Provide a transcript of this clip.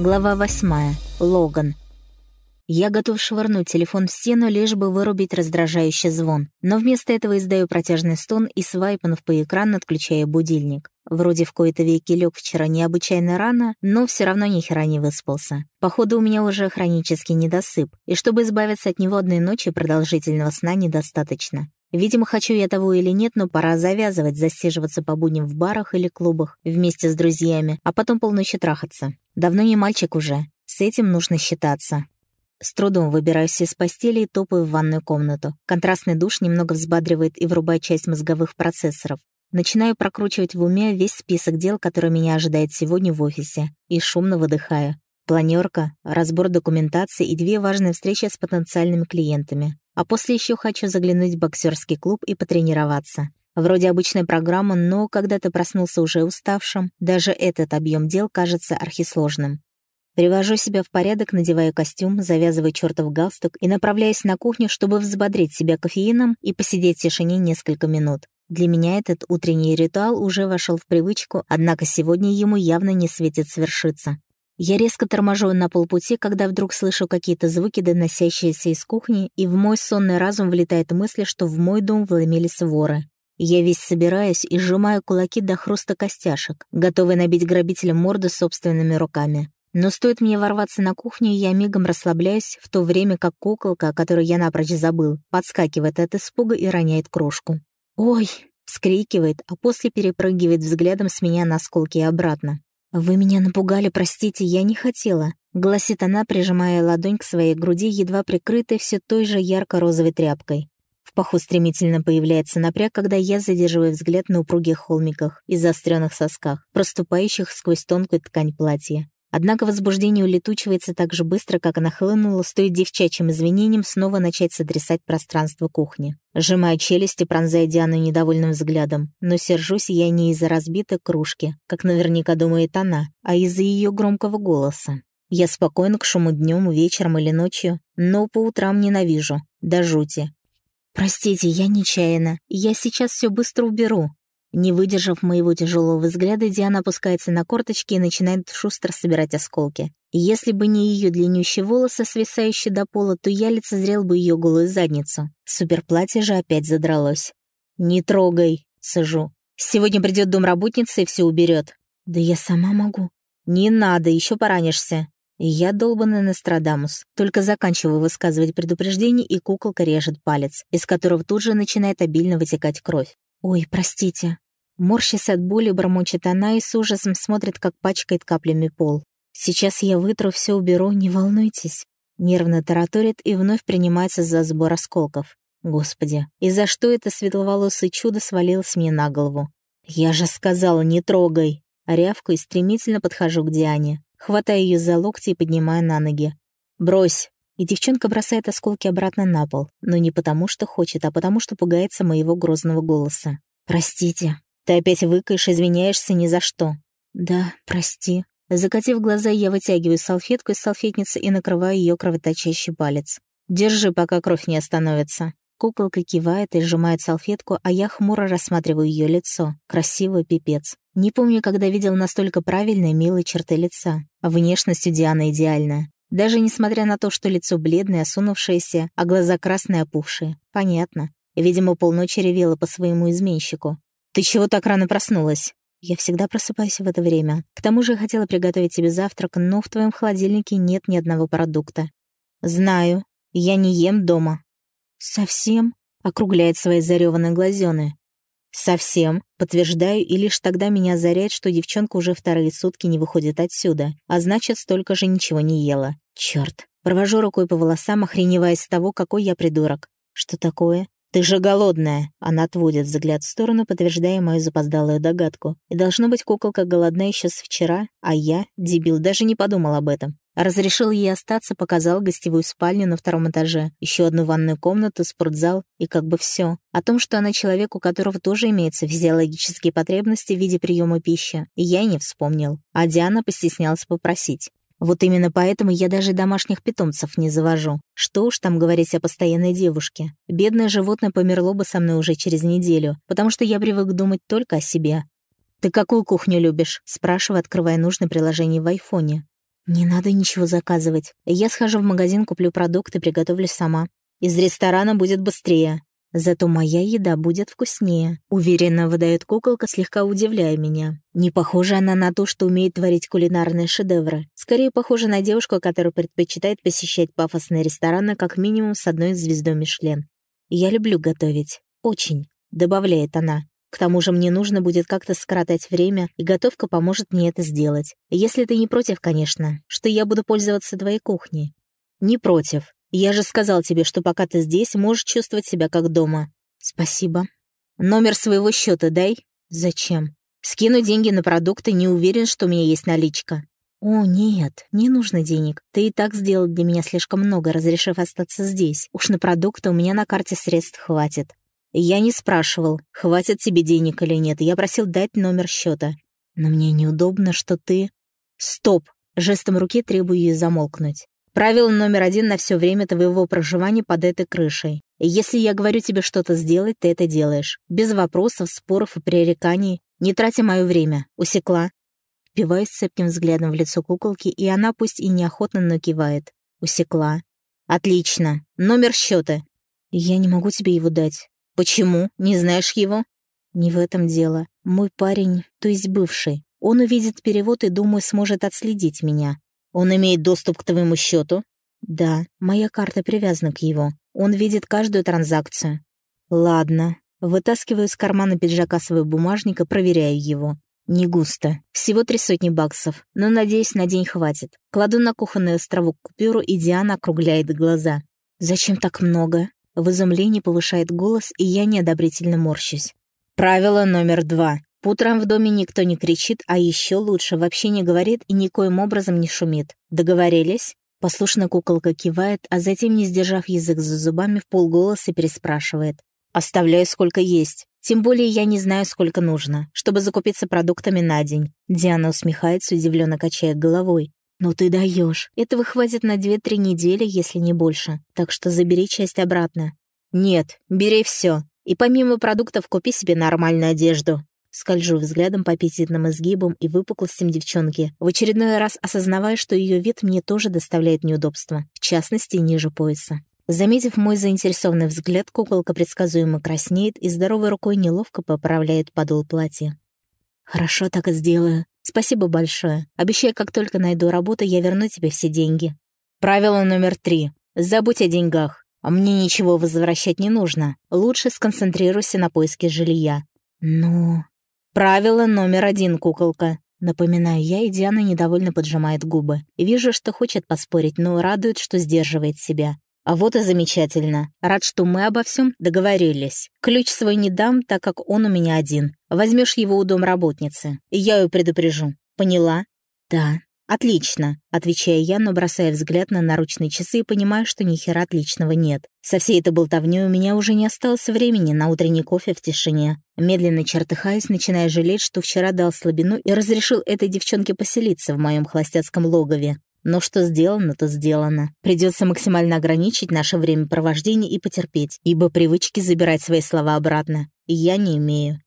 Глава восьмая. Логан. Я готов швырнуть телефон в стену, лишь бы вырубить раздражающий звон. Но вместо этого издаю протяжный стон и, свайпнув по экрану, отключаю будильник. Вроде в кои-то веки лег вчера необычайно рано, но все равно ни хера не выспался. Походу, у меня уже хронический недосып, и чтобы избавиться от него одной ночи продолжительного сна недостаточно. Видимо, хочу я того или нет, но пора завязывать, засиживаться по будням в барах или клубах вместе с друзьями, а потом полночи трахаться. Давно не мальчик уже. С этим нужно считаться. С трудом выбираюсь из постели и топаю в ванную комнату. Контрастный душ немного взбадривает и врубает часть мозговых процессоров. Начинаю прокручивать в уме весь список дел, который меня ожидает сегодня в офисе, и шумно выдыхаю. Планерка, разбор документации и две важные встречи с потенциальными клиентами. А после еще хочу заглянуть в боксерский клуб и потренироваться. Вроде обычная программа, но когда ты проснулся уже уставшим, даже этот объем дел кажется архисложным. Привожу себя в порядок, надеваю костюм, завязываю чертов галстук и направляюсь на кухню, чтобы взбодрить себя кофеином и посидеть в тишине несколько минут. Для меня этот утренний ритуал уже вошел в привычку, однако сегодня ему явно не светит свершиться. Я резко торможу на полпути, когда вдруг слышу какие-то звуки, доносящиеся из кухни, и в мой сонный разум влетает мысль, что в мой дом вломились воры. Я весь собираюсь и сжимаю кулаки до хруста костяшек, готовый набить грабителям морды собственными руками. Но стоит мне ворваться на кухню, я мигом расслабляюсь, в то время как куколка, о которой я напрочь забыл, подскакивает от испуга и роняет крошку. «Ой!» — вскрикивает, а после перепрыгивает взглядом с меня на осколки и обратно. «Вы меня напугали, простите, я не хотела», — гласит она, прижимая ладонь к своей груди, едва прикрытой все той же ярко-розовой тряпкой. В паху стремительно появляется напряг, когда я задерживаю взгляд на упругих холмиках и заостренных сосках, проступающих сквозь тонкую ткань платья. Однако возбуждение улетучивается так же быстро, как оно хлынуло, стоит девчачьим извинением снова начать сотрясать пространство кухни. Сжимаю челюсти, пронзая Диану недовольным взглядом. Но сержусь я не из-за разбитой кружки, как наверняка думает она, а из-за ее громкого голоса. Я спокойна к шуму днем, вечером или ночью, но по утрам ненавижу, до жути. «Простите, я нечаянно. Я сейчас все быстро уберу», не выдержав моего тяжелого взгляда, Диана опускается на корточки и начинает шустро собирать осколки. Если бы не ее длиннющие волосы, свисающие до пола, то я лицезрел бы ее голую задницу. Суперплатье же опять задралось. «Не трогай», — сажу. «Сегодня придет домработница и все уберет». «Да я сама могу». «Не надо, еще поранишься». Я долбанный Нострадамус. Только заканчиваю высказывать предупреждение, и куколка режет палец, из которого тут же начинает обильно вытекать кровь. «Ой, простите». Морщась от боли, бормочет она и с ужасом смотрит, как пачкает каплями пол. «Сейчас я вытру, все уберу, не волнуйтесь». Нервно тараторит и вновь принимается за сбор осколков. Господи, и за что это светловолосое чудо свалилось мне на голову? Я же сказала, не трогай. Рявку и стремительно подхожу к Диане. Хватаю ее за локти и поднимаю на ноги. «Брось!» И девчонка бросает осколки обратно на пол, но не потому, что хочет, а потому, что пугается моего грозного голоса. «Простите. Ты опять выкаешь, извиняешься ни за что». «Да, прости». Закатив глаза, я вытягиваю салфетку из салфетницы и накрываю ее кровоточащий палец. «Держи, пока кровь не остановится». Куколка кивает и сжимает салфетку, а я хмуро рассматриваю ее лицо. Красивый пипец. Не помню, когда видел настолько правильные, милые черты лица. А внешность у Дианы идеальная. Даже несмотря на то, что лицо бледное, осунувшееся, а глаза красные опухшие. Понятно. Видимо, полночи ревела по своему изменщику. «Ты чего так рано проснулась?» «Я всегда просыпаюсь в это время. К тому же хотела приготовить тебе завтрак, но в твоем холодильнике нет ни одного продукта». «Знаю. Я не ем дома». «Совсем?» — округляет свои зареванные глазёны. «Совсем», подтверждаю, и лишь тогда меня озаряет, что девчонка уже вторые сутки не выходит отсюда, а значит, столько же ничего не ела. Чёрт. Провожу рукой по волосам, охреневая с того, какой я придурок. Что такое? «Ты же голодная!» Она отводит взгляд в сторону, подтверждая мою запоздалую догадку. И должно быть, куколка голодна еще с вчера, а я, дебил, даже не подумал об этом. Разрешил ей остаться, показал гостевую спальню на втором этаже, еще одну ванную комнату, спортзал и как бы все. О том, что она человек, у которого тоже имеются физиологические потребности в виде приема пищи, я не вспомнил. А Диана постеснялась попросить. Вот именно поэтому я даже домашних питомцев не завожу. Что уж там говорить о постоянной девушке. Бедное животное померло бы со мной уже через неделю, потому что я привык думать только о себе. «Ты какую кухню любишь?» — спрашиваю, открывая нужное приложение в айфоне. «Не надо ничего заказывать. Я схожу в магазин, куплю продукты, приготовлю сама. Из ресторана будет быстрее. Зато моя еда будет вкуснее», — уверенно выдает куколка, слегка удивляя меня. Не похожа она на то, что умеет творить кулинарные шедевры. Скорее похожа на девушку, которая предпочитает посещать пафосные рестораны как минимум с одной звездой Мишлен. «Я люблю готовить. Очень», — добавляет она. К тому же мне нужно будет как-то скоротать время, и готовка поможет мне это сделать. Если ты не против, конечно, что я буду пользоваться твоей кухней. Не против. Я же сказал тебе, что пока ты здесь, можешь чувствовать себя как дома. Спасибо. Номер своего счета дай. Зачем? Скину деньги на продукты, не уверен, что у меня есть наличка. «О, нет, не нужно денег. Ты и так сделал для меня слишком много, разрешив остаться здесь. Уж на продукты у меня на карте средств хватит. «Я не спрашивал, хватит тебе денег или нет. Я просил дать номер счета. Но мне неудобно, что ты...» «Стоп!» Жестом руки требую ее замолкнуть. Правило номер один на все время твоего проживания под этой крышей. Если я говорю тебе что-то сделать, ты это делаешь. Без вопросов, споров и пререканий. Не тратя мое время. Усекла. Впиваюсь цепким взглядом в лицо куколки, и она пусть и неохотно, но кивает. Усекла. Отлично. Номер счета. Я не могу тебе его дать. «Почему? Не знаешь его?» «Не в этом дело. Мой парень, то есть бывший, он увидит перевод и, думаю, сможет отследить меня. Он имеет доступ к твоему счету?» «Да, моя карта привязана к его. Он видит каждую транзакцию». «Ладно». Вытаскиваю из кармана пиджака свой бумажник и проверяю его. Не густо. Всего три сотни баксов, но, надеюсь, на день хватит. Кладу на кухонный островок купюру, и Диана округляет глаза. «Зачем так много?» В изумлении повышает голос, и я неодобрительно морщусь. Правило номер два. По утрам в доме никто не кричит, а еще лучше вообще не говорит и никоим образом не шумит. Договорились? Послушно куколка кивает, а затем, не сдержав язык за зубами, в полголоса переспрашивает. «Оставляю сколько есть. Тем более я не знаю, сколько нужно, чтобы закупиться продуктами на день». Диана усмехается, удивленно качая головой. «Ну ты даешь. Этого хватит на две-три недели, если не больше. Так что забери часть обратно». «Нет, бери все. И помимо продуктов купи себе нормальную одежду». Скольжу взглядом по аппетитным изгибам и выпуклостям девчонки, в очередной раз осознавая, что ее вид мне тоже доставляет неудобства, в частности, ниже пояса. Заметив мой заинтересованный взгляд, куколка предсказуемо краснеет и здоровой рукой неловко поправляет подол платья. «Хорошо, так и сделаю. Спасибо большое. Обещаю, как только найду работу, я верну тебе все деньги. Правило номер три. Забудь о деньгах. А мне ничего возвращать не нужно. Лучше сконцентрируйся на поиске жилья. Ну... Правило номер один, куколка. Напоминаю я, и Диана недовольно поджимает губы. Вижу, что хочет поспорить, но радует, что сдерживает себя. А вот и замечательно. Рад, что мы обо всем договорились. Ключ свой не дам, так как он у меня один. Возьмешь его у домработницы, я ее предупрежу. Поняла? Да. «Отлично», — отвечаю я, но бросая взгляд на наручные часы и понимаю, что ни хера отличного нет. Со всей этой болтовнёй у меня уже не осталось времени на утренний кофе в тишине. Медленно чертыхаясь, начиная жалеть, что вчера дал слабину и разрешил этой девчонке поселиться в моем холостяцком логове. Но что сделано, то сделано. Придется максимально ограничить наше времяпровождение и потерпеть, ибо привычки забирать свои слова обратно я не имею.